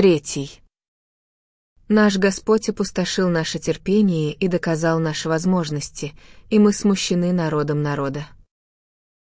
Третий. Наш Господь опустошил наше терпение и доказал наши возможности, и мы смущены народом народа.